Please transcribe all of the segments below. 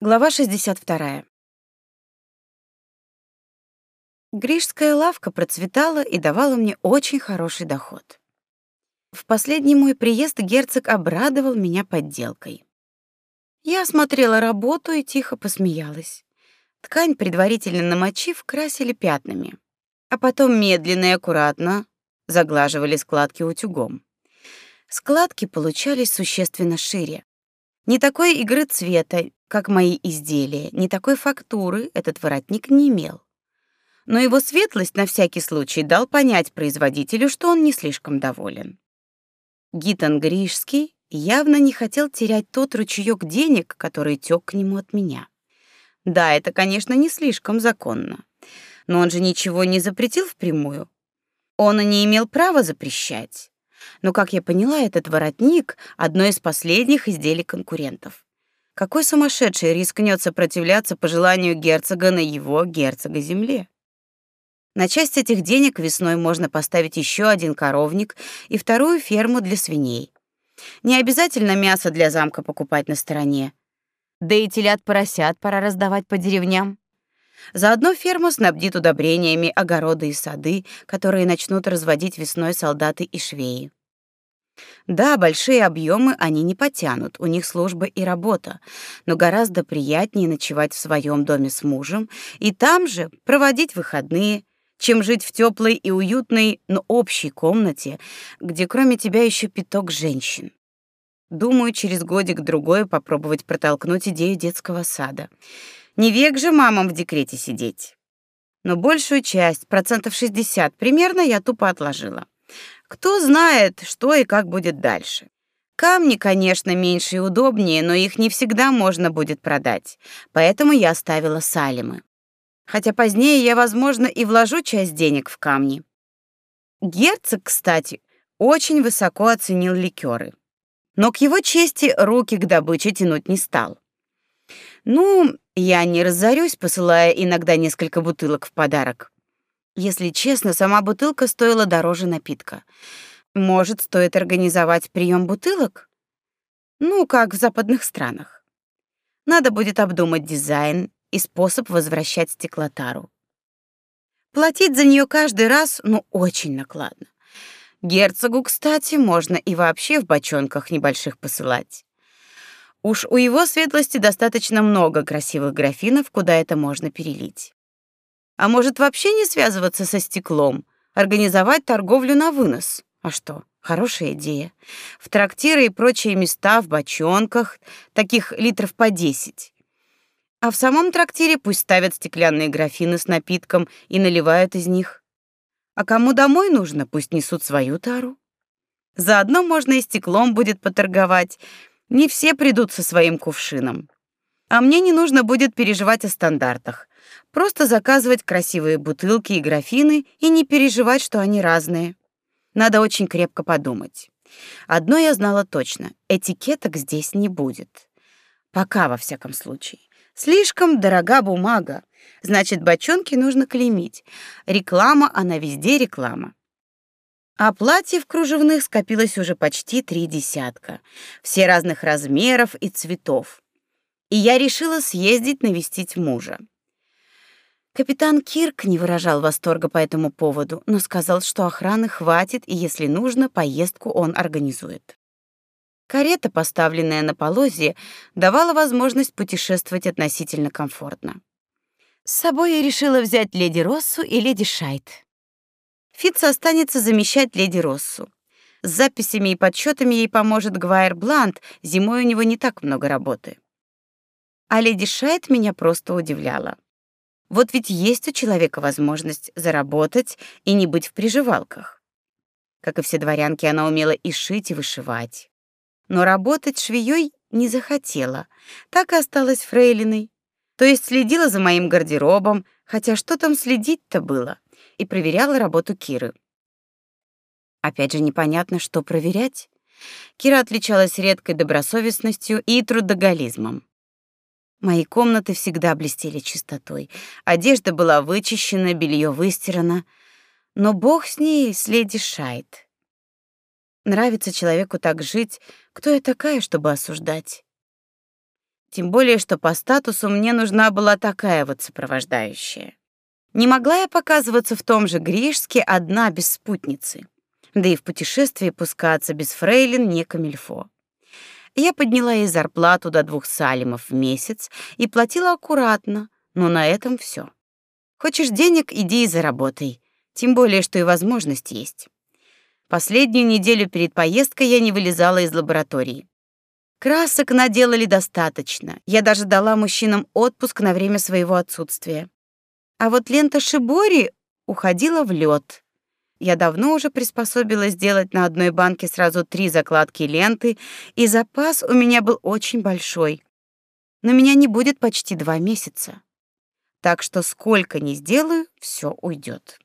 Глава 62. Гришская лавка процветала и давала мне очень хороший доход. В последний мой приезд герцог обрадовал меня подделкой. Я осмотрела работу и тихо посмеялась. Ткань, предварительно намочив, красили пятнами, а потом медленно и аккуратно заглаживали складки утюгом. Складки получались существенно шире. Не такой игры цвета, как мои изделия, не такой фактуры этот воротник не имел. Но его светлость на всякий случай дал понять производителю, что он не слишком доволен. Гитан Гришский явно не хотел терять тот ручеёк денег, который тёк к нему от меня. Да, это, конечно, не слишком законно. Но он же ничего не запретил впрямую. Он и не имел права запрещать. Но, как я поняла, этот воротник — одно из последних изделий конкурентов. Какой сумасшедший рискнет сопротивляться пожеланию герцога на его герцога земле? На часть этих денег весной можно поставить еще один коровник и вторую ферму для свиней. Не обязательно мясо для замка покупать на стороне. Да и телят-поросят пора раздавать по деревням. Заодно ферму снабдит удобрениями огороды и сады, которые начнут разводить весной солдаты и швеи. Да, большие объемы они не потянут, у них служба и работа, но гораздо приятнее ночевать в своем доме с мужем и там же проводить выходные, чем жить в теплой и уютной, но общей комнате, где кроме тебя еще пяток женщин. Думаю, через годик-другой попробовать протолкнуть идею детского сада. Не век же мамам в декрете сидеть. Но большую часть, процентов 60 примерно, я тупо отложила. Кто знает, что и как будет дальше. Камни, конечно, меньше и удобнее, но их не всегда можно будет продать. Поэтому я оставила салимы. Хотя позднее я, возможно, и вложу часть денег в камни. Герцог, кстати, очень высоко оценил ликеры. Но к его чести руки к добыче тянуть не стал. Ну, я не разорюсь, посылая иногда несколько бутылок в подарок. Если честно, сама бутылка стоила дороже напитка. Может, стоит организовать прием бутылок? Ну, как в западных странах. Надо будет обдумать дизайн и способ возвращать стеклотару. Платить за нее каждый раз, ну, очень накладно. Герцогу, кстати, можно и вообще в бочонках небольших посылать. Уж у его светлости достаточно много красивых графинов, куда это можно перелить. А может, вообще не связываться со стеклом, организовать торговлю на вынос? А что? Хорошая идея. В трактиры и прочие места в бочонках, таких литров по 10. А в самом трактире пусть ставят стеклянные графины с напитком и наливают из них. А кому домой нужно, пусть несут свою тару. Заодно можно и стеклом будет поторговать. Не все придут со своим кувшином. А мне не нужно будет переживать о стандартах. Просто заказывать красивые бутылки и графины и не переживать, что они разные. Надо очень крепко подумать. Одно я знала точно: этикеток здесь не будет. Пока во всяком случае. Слишком дорога бумага. Значит, бочонки нужно клеймить. Реклама, она везде реклама. А платьев кружевных скопилось уже почти три десятка. Все разных размеров и цветов. И я решила съездить навестить мужа. Капитан Кирк не выражал восторга по этому поводу, но сказал, что охраны хватит, и если нужно, поездку он организует. Карета, поставленная на полозье, давала возможность путешествовать относительно комфортно. С собой я решила взять леди Россу и леди Шайт. Фитц останется замещать леди Россу. С записями и подсчетами ей поможет Гвайер Блант, зимой у него не так много работы. А леди Шайт меня просто удивляла. Вот ведь есть у человека возможность заработать и не быть в приживалках. Как и все дворянки, она умела и шить, и вышивать. Но работать швеей не захотела, так и осталась фрейлиной. То есть следила за моим гардеробом, хотя что там следить-то было, и проверяла работу Киры. Опять же непонятно, что проверять. Кира отличалась редкой добросовестностью и трудоголизмом. Мои комнаты всегда блестели чистотой. Одежда была вычищена, белье выстирано. Но бог с ней, с Шайт. Нравится человеку так жить, кто я такая, чтобы осуждать? Тем более, что по статусу мне нужна была такая вот сопровождающая. Не могла я показываться в том же Гришске одна без спутницы. Да и в путешествии пускаться без фрейлин не камильфо. Я подняла ей зарплату до двух салимов в месяц и платила аккуратно, но на этом все. Хочешь денег, иди и заработай. Тем более, что и возможность есть. Последнюю неделю перед поездкой я не вылезала из лаборатории. Красок наделали достаточно. Я даже дала мужчинам отпуск на время своего отсутствия. А вот лента Шибори уходила в лед. Я давно уже приспособилась сделать на одной банке сразу три закладки ленты, и запас у меня был очень большой. Но меня не будет почти два месяца. Так что сколько ни сделаю, все уйдет.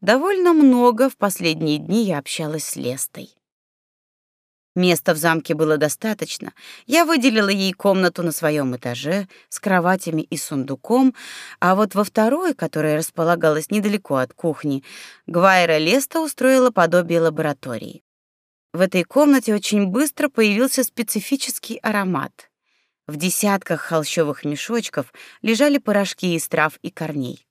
Довольно много в последние дни я общалась с Лестой. Места в замке было достаточно. Я выделила ей комнату на своем этаже с кроватями и сундуком, а вот во второй, которая располагалась недалеко от кухни, Гвайра Леста устроила подобие лаборатории. В этой комнате очень быстро появился специфический аромат. В десятках холщовых мешочков лежали порошки из трав и корней.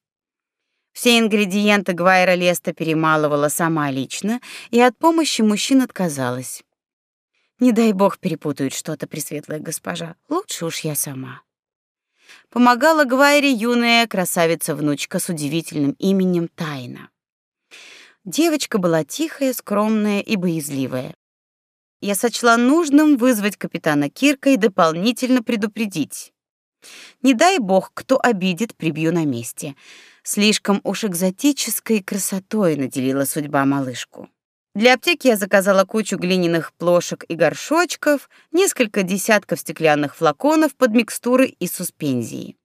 Все ингредиенты Гвайра Леста перемалывала сама лично и от помощи мужчин отказалась. Не дай бог перепутают что-то, пресветлая госпожа. Лучше уж я сама. Помогала Гвайре юная красавица-внучка с удивительным именем Тайна. Девочка была тихая, скромная и боязливая. Я сочла нужным вызвать капитана Кирка и дополнительно предупредить. Не дай бог, кто обидит, прибью на месте. Слишком уж экзотической красотой наделила судьба малышку. Для аптеки я заказала кучу глиняных плошек и горшочков, несколько десятков стеклянных флаконов под микстуры и суспензии.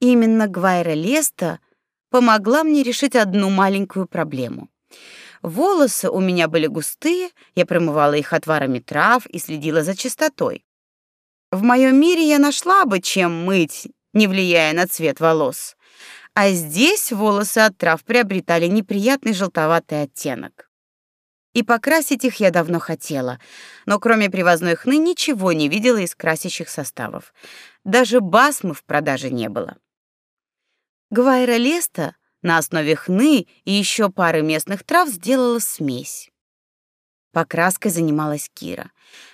Именно Гвайра Леста помогла мне решить одну маленькую проблему. Волосы у меня были густые, я промывала их отварами трав и следила за чистотой. В моем мире я нашла бы, чем мыть, не влияя на цвет волос. А здесь волосы от трав приобретали неприятный желтоватый оттенок. И покрасить их я давно хотела, но кроме привозной хны ничего не видела из красящих составов. Даже басмы в продаже не было. Гвайра Леста на основе хны и еще пары местных трав сделала смесь. Покраской занималась Кира.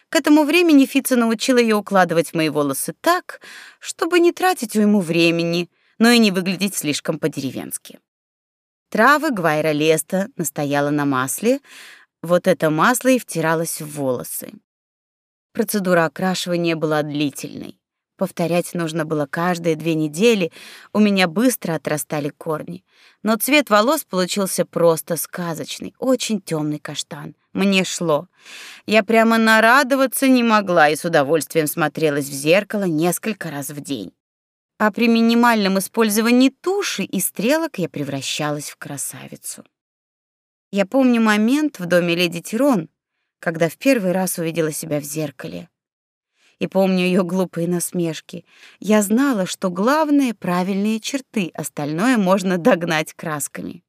К этому времени Фица научила ее укладывать мои волосы так, чтобы не тратить уйму времени, но и не выглядеть слишком по-деревенски. Травы Гвайра Леста настояла на масле, вот это масло и втиралось в волосы. Процедура окрашивания была длительной. Повторять нужно было каждые две недели, у меня быстро отрастали корни. Но цвет волос получился просто сказочный, очень темный каштан. Мне шло. Я прямо нарадоваться не могла и с удовольствием смотрелась в зеркало несколько раз в день. А при минимальном использовании туши и стрелок я превращалась в красавицу. Я помню момент в доме леди Тирон, когда в первый раз увидела себя в зеркале. И помню ее глупые насмешки. Я знала, что главное правильные черты, остальное можно догнать красками.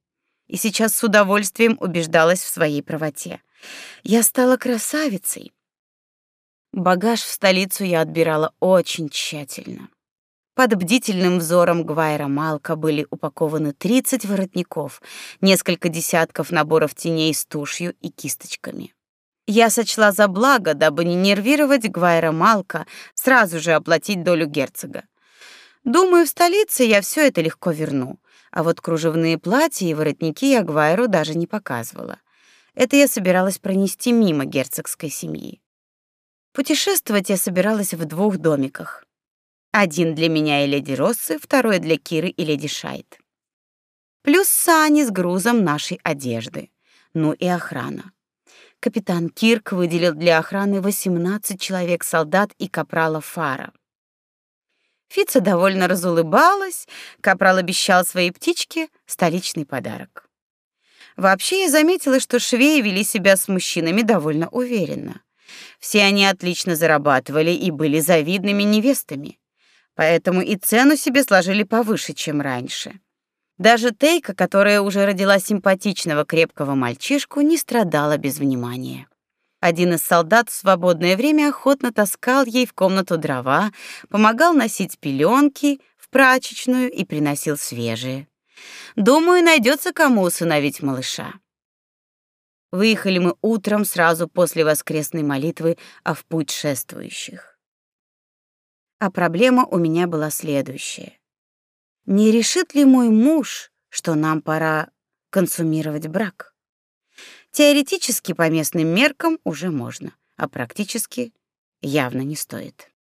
И сейчас с удовольствием убеждалась в своей правоте. Я стала красавицей. Багаж в столицу я отбирала очень тщательно. Под бдительным взором Гвайра Малка были упакованы 30 воротников, несколько десятков наборов теней с тушью и кисточками. Я сочла за благо, дабы не нервировать Гвайра Малка, сразу же оплатить долю герцога. Думаю, в столице я все это легко верну, а вот кружевные платья и воротники я Гвайру даже не показывала. Это я собиралась пронести мимо герцогской семьи. Путешествовать я собиралась в двух домиках. Один для меня и леди Россы, второй для Киры и леди Шайт. Плюс сани с грузом нашей одежды. Ну и охрана. Капитан Кирк выделил для охраны 18 человек-солдат и капрала Фара. Фица довольно разулыбалась, капрал обещал своей птичке столичный подарок. Вообще я заметила, что швеи вели себя с мужчинами довольно уверенно. Все они отлично зарабатывали и были завидными невестами поэтому и цену себе сложили повыше, чем раньше. Даже Тейка, которая уже родила симпатичного крепкого мальчишку, не страдала без внимания. Один из солдат в свободное время охотно таскал ей в комнату дрова, помогал носить пеленки в прачечную и приносил свежие. Думаю, найдется кому усыновить малыша. Выехали мы утром сразу после воскресной молитвы о в путь шествующих. А проблема у меня была следующая. Не решит ли мой муж, что нам пора консумировать брак? Теоретически по местным меркам уже можно, а практически явно не стоит.